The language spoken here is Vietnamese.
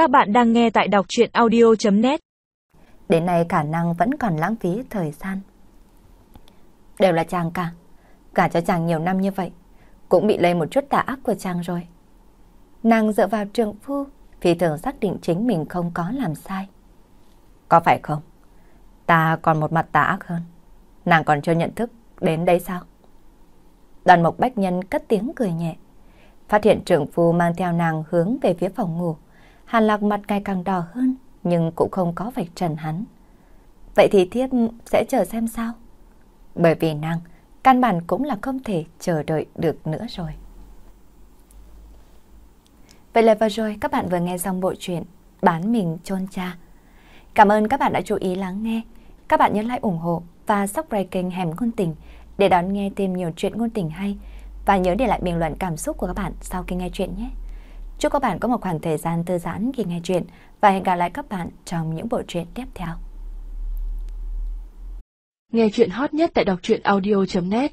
Các bạn đang nghe tại đọc chuyện audio.net Đến nay khả năng vẫn còn lãng phí thời gian. Đều là chàng cả. Cả cho chàng nhiều năm như vậy, cũng bị lây một chút tà ác của chàng rồi. Nàng dựa vào trường phu, phi thường xác định chính mình không có làm sai. Có phải không? Ta còn một mặt tà ác hơn. Nàng còn chưa nhận thức đến đấy sao? Đoàn mộc bách nhân cất tiếng cười nhẹ. Phát hiện trưởng phu mang theo nàng hướng về phía phòng ngủ. Hàn lạc mặt ngày càng đỏ hơn, nhưng cũng không có vạch trần hắn. Vậy thì thiếp sẽ chờ xem sao? Bởi vì nàng, căn bản cũng là không thể chờ đợi được nữa rồi. Vậy là vừa rồi các bạn vừa nghe xong bộ truyện Bán mình chôn cha. Cảm ơn các bạn đã chú ý lắng nghe. Các bạn nhớ like ủng hộ và subscribe kênh Hẻm Ngôn Tình để đón nghe thêm nhiều chuyện ngôn tình hay. Và nhớ để lại bình luận cảm xúc của các bạn sau khi nghe chuyện nhé. Chúc các bạn có một khoảng thời gian thư giãn khi nghe chuyện và hẹn gặp lại các bạn trong những bộ truyện tiếp theo. Nghe chuyện hot nhất tại đọc truyện audio.net